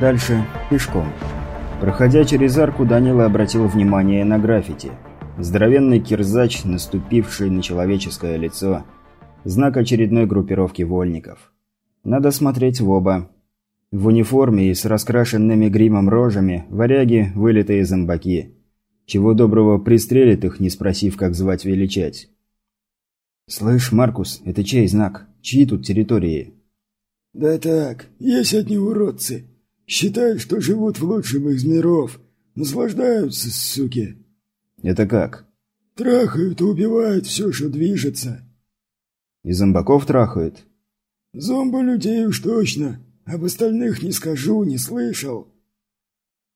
дальше пешком. Проходя через арку, Данила обратил внимание на граффити. Здоровенный кирзач, наступивший на человеческое лицо. Знак очередной группировки вольников. Надо смотреть в оба. В униформе и с раскрашенными гримом рожами варяги – вылитые зомбаки. Чего доброго пристрелит их, не спросив, как звать величать. «Слышь, Маркус, это чей знак? Чьи тут территории?» «Да так, есть одни уродцы. Считают, что живут в лучшем из миров. Наслаждаются, суки». «Это как?» «Трахают и убивают все, что движется». «И зомбаков трахают?» «Зомбы людей уж точно. Об остальных не скажу, не слышал».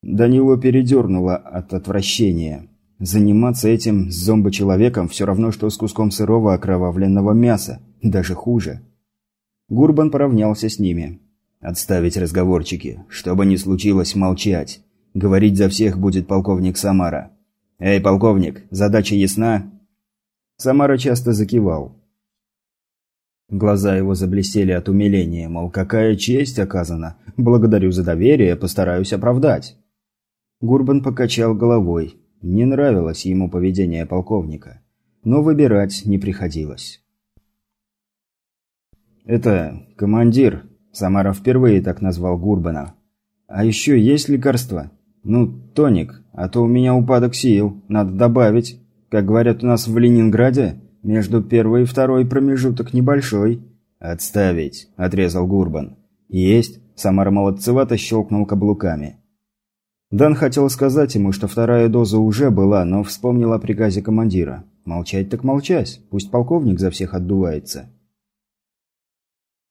Данилу передернуло от отвращения. Заниматься этим с зомбо-человеком все равно, что с куском сырого окровавленного мяса. Даже хуже. Гурбан поравнялся с ними. «Отставить разговорчики. Что бы ни случилось, молчать. Говорить за всех будет полковник Самара. Эй, полковник, задача ясна?» Самара часто закивал. Глаза его заблестели от умиления, мол, какая честь оказана. Благодарю за доверие, постараюсь оправдать. Гурбан покачал головой. Не нравилось ему поведение полковника. Но выбирать не приходилось. «Это командир», — Самара впервые так назвал Гурбана. «А еще есть лекарства? Ну, тоник, а то у меня упадок сил, надо добавить. Как говорят у нас в Ленинграде, между первой и второй промежуток небольшой». «Отставить», — отрезал Гурбан. «Есть», — Самара молодцевато щелкнул каблуками. Дан хотел сказать ему, что вторая доза уже была, но вспомнил о приказе командира. Молчать так молчать, пусть полковник за всех отдувается.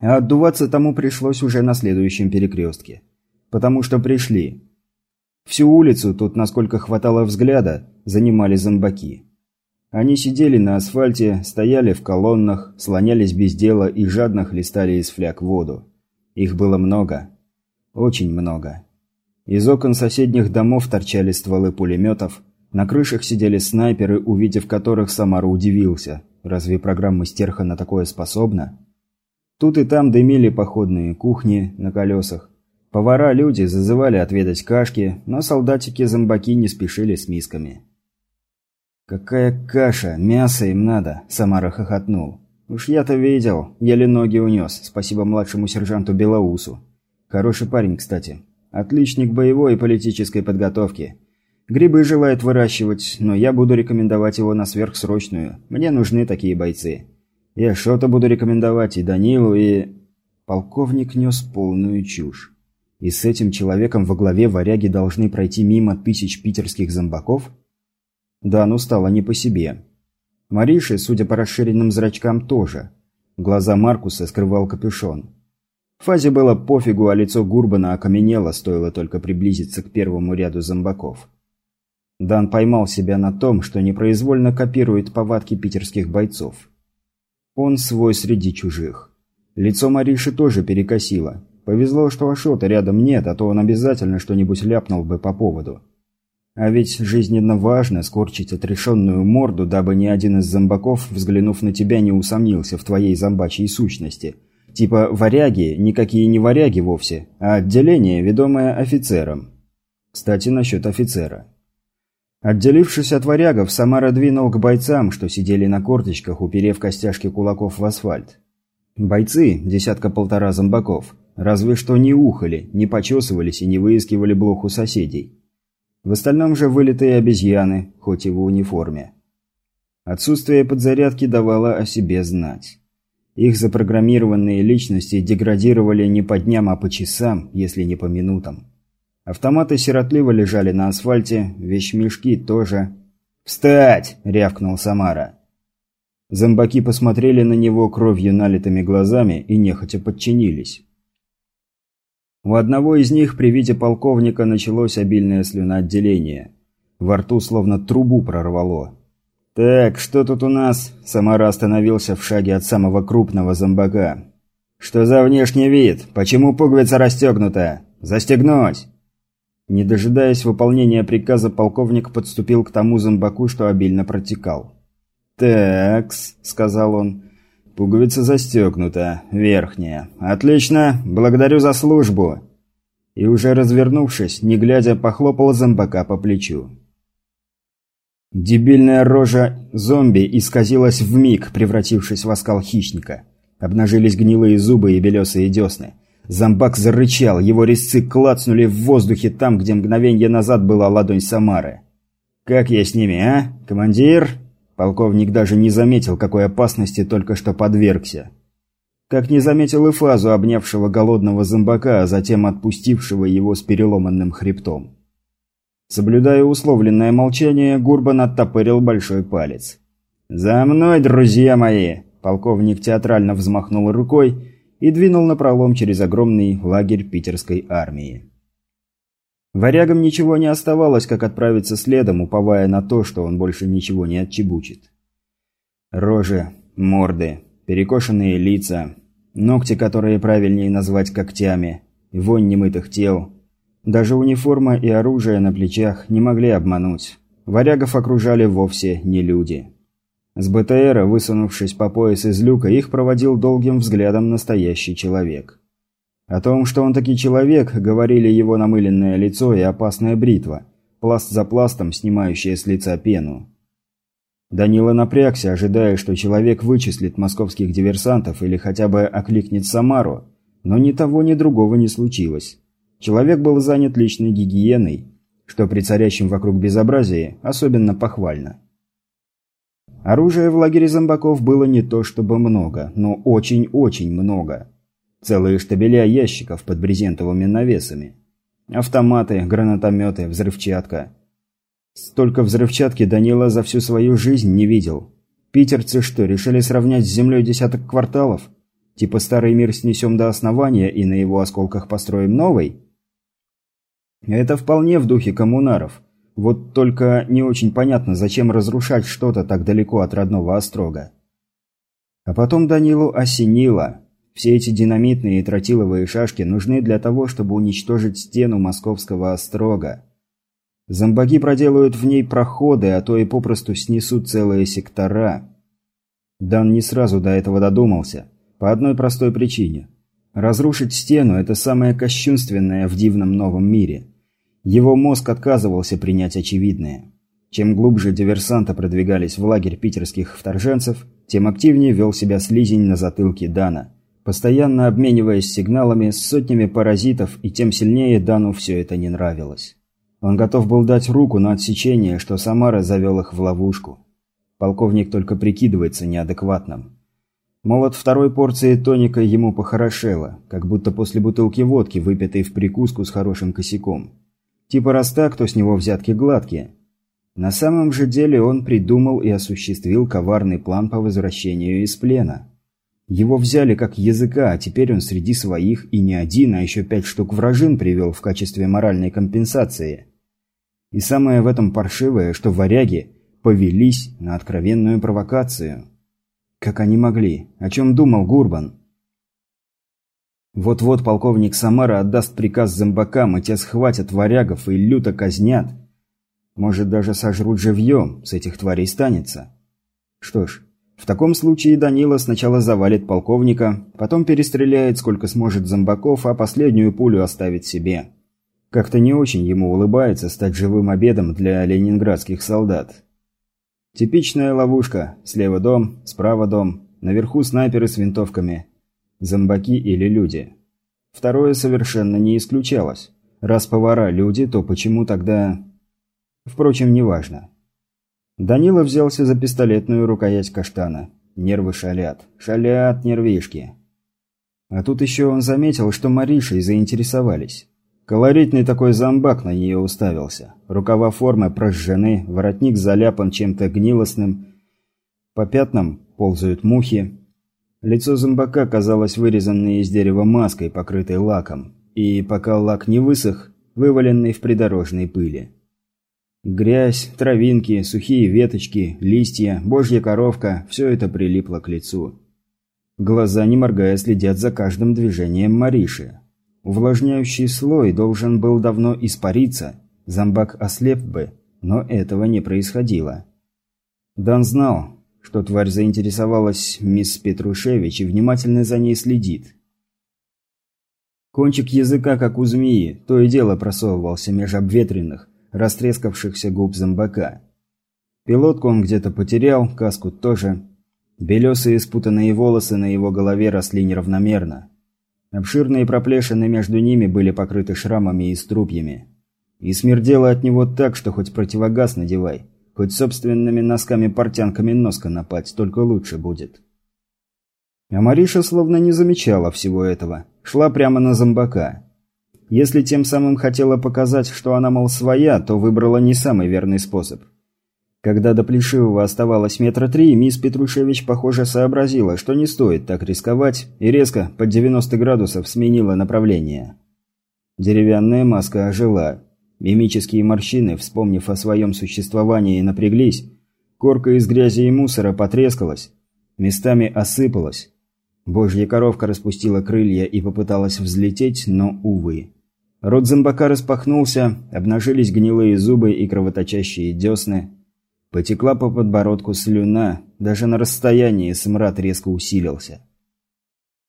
А отдуваться тому пришлось уже на следующем перекрестке. Потому что пришли. Всю улицу, тут насколько хватало взгляда, занимали зомбаки. Они сидели на асфальте, стояли в колоннах, слонялись без дела и жадно хлестали из фляг воду. Их было много. Очень много. Из окон соседних домов торчали стволы пулеметов, на крышах сидели снайперы, увидев которых Самара удивился. Разве программа Стерха на такое способна? Тут и там дымили походные кухни на колесах. Повара-люди зазывали отведать кашки, но солдатики-зомбаки не спешили с мисками. «Какая каша! Мясо им надо!» – Самара хохотнул. «Уж я-то видел, еле ноги унес, спасибо младшему сержанту Белоусу. Хороший парень, кстати. Отличник боевой и политической подготовки. Грибы желает выращивать, но я буду рекомендовать его на сверхсрочную. Мне нужны такие бойцы. Я что-то буду рекомендовать и Данилу, и... Полковник нес полную чушь. И с этим человеком во главе варяги должны пройти мимо тысяч питерских зомбаков? Да, ну стало не по себе. Мариши, судя по расширенным зрачкам, тоже. Глаза Маркуса скрывал капюшон. Фазе было пофигу, а лицо Гурбана окаменело, стоило только приблизиться к первому ряду зомбаков. Дан поймал себя на том, что непроизвольно копирует повадки питерских бойцов. Он свой среди чужих. Лицо Мариши тоже перекосило. Повезло, что Ашота рядом нет, а то он обязательно что-нибудь ляпнул бы по поводу. А ведь жизненно важно скорчить отрешенную морду, дабы ни один из зомбаков, взглянув на тебя, не усомнился в твоей зомбачьей сущности – Типа варяги никакие не варяги вовсе, а отделение, ведомое офицером. Кстати, насчет офицера. Отделившись от варягов, Самара двинул к бойцам, что сидели на корточках, уперев костяшки кулаков в асфальт. Бойцы, десятка-полтора зомбаков, разве что не ухали, не почесывались и не выискивали блох у соседей. В остальном же вылитые обезьяны, хоть и в униформе. Отсутствие подзарядки давало о себе знать. Их запрограммированные личности деградировали не по дням, а по часам, если не по минутам. Автоматы сиротливо лежали на асфальте, вещмешки тоже. «Встать!» – рявкнул Самара. Зомбаки посмотрели на него кровью налитыми глазами и нехотя подчинились. У одного из них при виде полковника началось обильное слюноотделение. Во рту словно трубу прорвало. «Так, что тут у нас?» Самара остановился в шаге от самого крупного зомбака. «Что за внешний вид? Почему пуговица расстегнута? Застегнуть!» Не дожидаясь выполнения приказа, полковник подступил к тому зомбаку, что обильно протекал. «Такс», — сказал он, — «пуговица застегнута, верхняя. Отлично, благодарю за службу». И уже развернувшись, не глядя, похлопал зомбака по плечу. Дебильная рожа зомби исказилась в миг, превратившись в оскал хищника. Обнажились гнилые зубы и белесые десны. Зомбак зарычал, его резцы клацнули в воздухе там, где мгновенье назад была ладонь Самары. «Как я с ними, а, командир?» Полковник даже не заметил, какой опасности только что подвергся. Как не заметил и фазу обнявшего голодного зомбака, а затем отпустившего его с переломанным хребтом. Соблюдая условленное молчание, Гурбан оттопырил большой палец. «За мной, друзья мои!» Полковник театрально взмахнул рукой и двинул напролом через огромный лагерь питерской армии. Варягам ничего не оставалось, как отправиться следом, уповая на то, что он больше ничего не отчебучит. Рожи, морды, перекошенные лица, ногти, которые правильнее назвать когтями, вонь немытых тел. Даже униформа и оружие на плечах не могли обмануть. Варягов окружали вовсе не люди. С БТРа, высунувшись по пояс из люка, их проводил долгим взглядом настоящий человек. О том, что он таки человек, говорили его намыленное лицо и опасная бритва, пласт за пластом, снимающая с лица пену. Данила напрягся, ожидая, что человек вычислит московских диверсантов или хотя бы окликнет Самару, но ни того, ни другого не случилось. Человек был занят личной гигиеной, что при царящем вокруг безобразии особенно похвально. Оружия в лагере зомбаков было не то чтобы много, но очень-очень много. Целые штабеля ящиков под брезентовыми навесами. Автоматы, гранатометы, взрывчатка. Столько взрывчатки Данила за всю свою жизнь не видел. Питерцы что, решили сравнять с землей десяток кварталов? Типа старый мир снесем до основания и на его осколках построим новый? Это вполне в духе коммунаров. Вот только не очень понятно, зачем разрушать что-то так далеко от родного острога. А потом Данилу осенило. Все эти динамитные и тротиловые шашки нужны для того, чтобы уничтожить стену московского острога. Зомбаги проделают в ней проходы, а то и попросту снесут целые сектора. Дан не сразу до этого додумался. По одной простой причине. Разрушить стену – это самое кощунственное в дивном новом мире. Его мозг отказывался принять очевидное. Чем глубже диверсанты продвигались в лагерь питерских вторженцев, тем активнее вел себя слизень на затылке Дана – постоянно обмениваясь сигналами с сотнями паразитов, и тем сильнее Дану все это не нравилось. Он готов был дать руку на отсечение, что Самара завел их в ловушку. Полковник только прикидывается неадекватным. Мол, от второй порции тоника ему похорошело, как будто после бутылки водки, выпитой в прикуску с хорошим косяком. Типа раз так, то с него взятки гладкие. На самом же деле он придумал и осуществил коварный план по возвращению из плена. Его взяли как языка, а теперь он среди своих и не один, а еще пять штук вражин привел в качестве моральной компенсации. И самое в этом паршивое, что варяги повелись на откровенную провокацию. Как они могли? О чем думал Гурбан? Вот-вот полковник Самара отдаст приказ зомбакам, и те схватят варягов и люто казнят. Может, даже сожрут живьем, с этих тварей станется. Что ж, в таком случае Данила сначала завалит полковника, потом перестреляет сколько сможет зомбаков, а последнюю пулю оставит себе. Как-то не очень ему улыбается стать живым обедом для ленинградских солдат. Типичная ловушка. Слева дом, справа дом, наверху снайперы с винтовками. Зомбаки или люди. Второе совершенно не исключалось. Раз повара люди, то почему тогда... Впрочем, неважно. Данила взялся за пистолетную рукоять каштана. Нервы шалят. Шалят нервишки. А тут еще он заметил, что Маришей заинтересовались. Колоритный такой зомбак на нее уставился. Рукава формы прожжены, воротник заляпан чем-то гнилостным. По пятнам ползают мухи. Лицо зомбака казалось вырезанной из дерева маской, покрытой лаком. И пока лак не высох, вываленный в придорожной пыли. Грязь, травинки, сухие веточки, листья, божья коровка – все это прилипло к лицу. Глаза, не моргая, следят за каждым движением Мариши. Увлажняющий слой должен был давно испариться, зомбак ослеп бы, но этого не происходило. Дан знал, что тварь заинтересовалась мисс Петрушевич и внимательно за ней следит. Кончик языка, как у змеи, то и дело просовывался меж обветренных, растрескавшихся губ зомбака. Пилотку он где-то потерял, каску тоже. Белесые спутанные волосы на его голове росли неравномерно. Обширные проплешины между ними были покрыты шрамами и струпьями. И смердело от него так, что хоть противогаз надевай, хоть собственными носками-портянками носка напать, только лучше будет. А Мариша словно не замечала всего этого, шла прямо на зомбака. Если тем самым хотела показать, что она, мол, своя, то выбрала не самый верный способ. Когда до Плешивого оставалось метра три, мисс Петрушевич, похоже, сообразила, что не стоит так рисковать, и резко, под 90 градусов, сменила направление. Деревянная маска ожила. Мимические морщины, вспомнив о своем существовании, напряглись. Корка из грязи и мусора потрескалась. Местами осыпалась. Божья коровка распустила крылья и попыталась взлететь, но, увы. Рот зомбака распахнулся, обнажились гнилые зубы и кровоточащие десны. Потекла по подбородку слюна, даже на расстоянии смрад резко усилился.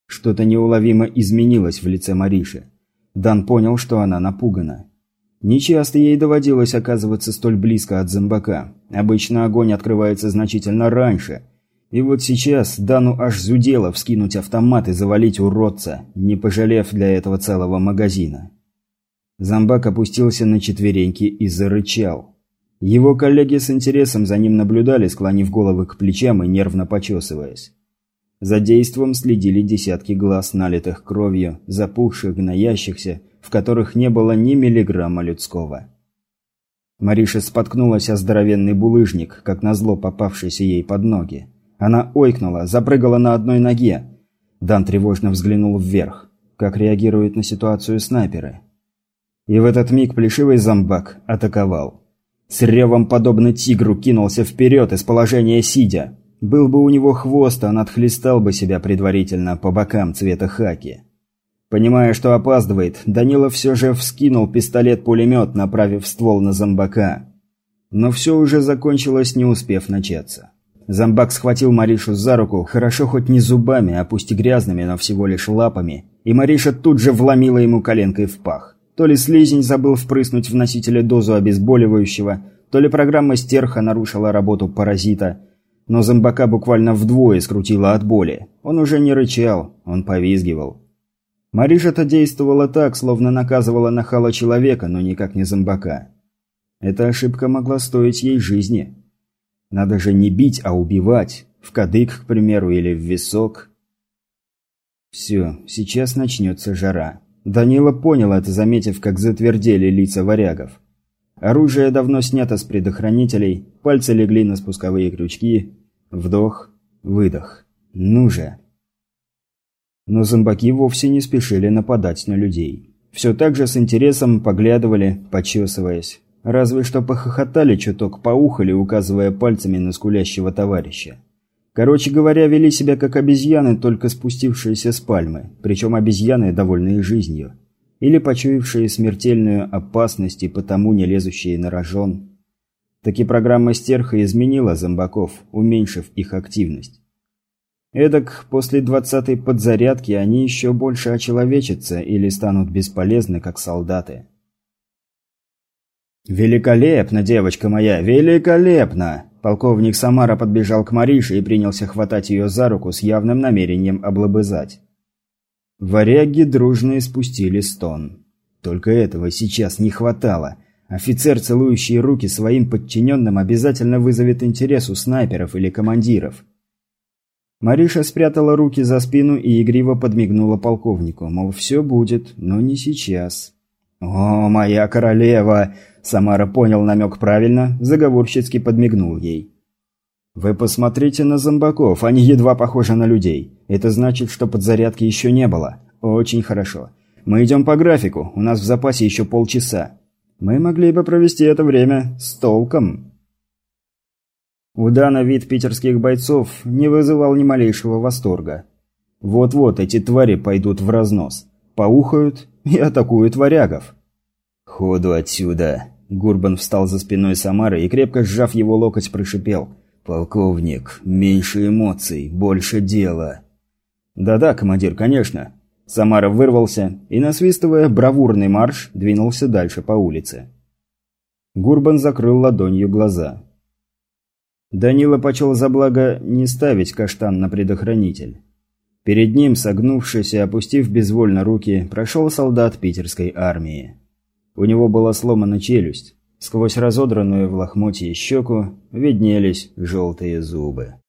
Что-то неуловимо изменилось в лице Мариши. Дан понял, что она напугана. Нечасто ей доводилось оказываться столь близко от зомбака. Обычно огонь открывается значительно раньше. И вот сейчас Дану аж зудело вскинуть автомат и завалить уродца, не пожалев для этого целого магазина. Зомбак опустился на четвереньки и зарычал. Его коллеги с интересом за ним наблюдали, склонив головы к плечам и нервно почесываясь. За действом следили десятки глаз, налитых кровью, запухших, гноящихся, в которых не было ни миллиграмма людского. Мариша споткнулась о здоровенный булыжник, как назло попавшийся ей под ноги. Она ойкнула, запрыгала на одной ноге. Дан тревожно взглянул вверх. Как реагируют на ситуацию снайперы? И в этот миг плешивый зомбак атаковал. С ревом, подобно тигру, кинулся вперед из положения сидя. Был бы у него хвост, он отхлестал бы себя предварительно по бокам цвета хаки. Понимая, что опаздывает, Данила все же вскинул пистолет-пулемет, направив ствол на зомбака. Но все уже закончилось, не успев начаться. Зомбак схватил Маришу за руку, хорошо хоть не зубами, а пусть и грязными, но всего лишь лапами, и Мариша тут же вломила ему коленкой в пах. То ли слизень забыл впрыснуть в носителя дозу обезболивающего, то ли программа стерха нарушила работу паразита. Но зомбака буквально вдвое скрутила от боли. Он уже не рычал, он повизгивал. Мариша-то действовала так, словно наказывала нахала человека, но никак не зомбака. Эта ошибка могла стоить ей жизни. Надо же не бить, а убивать. В кадык, к примеру, или в висок. Все, сейчас начнется жара. Данила понял это, заметив, как затвердели лица варягов. Оружие давно снято с предохранителей, пальцы легли на спусковые крючки. Вдох, выдох. Ну же. Но зомбаки вовсе не спешили нападать на людей. Все так же с интересом поглядывали, почесываясь. Разве что похохотали чуток, поухали, указывая пальцами на скулящего товарища. Короче говоря, вели себя как обезьяны, только спустившиеся с пальмы, причем обезьяны, довольные жизнью. Или почуявшие смертельную опасность и потому не лезущие на рожон. Таки программа стерха изменила зомбаков, уменьшив их активность. Эдак, после двадцатой подзарядки они еще больше очеловечатся или станут бесполезны, как солдаты. «Великолепно, девочка моя, великолепно!» Полковник Самара подбежал к Марише и принялся хватать ее за руку с явным намерением облобызать. Варяги дружно испустили стон. Только этого сейчас не хватало. Офицер, целующий руки своим подчиненным, обязательно вызовет интерес у снайперов или командиров. Мариша спрятала руки за спину и игриво подмигнула полковнику, мол, все будет, но не сейчас. «О, моя королева!» Самара понял намек правильно, заговорщицки подмигнул ей. «Вы посмотрите на зомбаков, они едва похожи на людей. Это значит, что подзарядки еще не было. Очень хорошо. Мы идем по графику, у нас в запасе еще полчаса. Мы могли бы провести это время с толком». У Дана вид питерских бойцов не вызывал ни малейшего восторга. Вот-вот эти твари пойдут в разнос, поухают и атакуют варягов. «Ходу отсюда!» Гурбан встал за спиной Самары и, крепко сжав его локоть, прошипел. «Полковник, меньше эмоций, больше дела». «Да-да, командир, конечно». Самара вырвался и, насвистывая бравурный марш, двинулся дальше по улице. Гурбан закрыл ладонью глаза. Данила почел за благо не ставить каштан на предохранитель. Перед ним, согнувшись и опустив безвольно руки, прошел солдат питерской армии. У него была сломана челюсть. Сквозь разодранную в лохмотье щеку виднелись желтые зубы.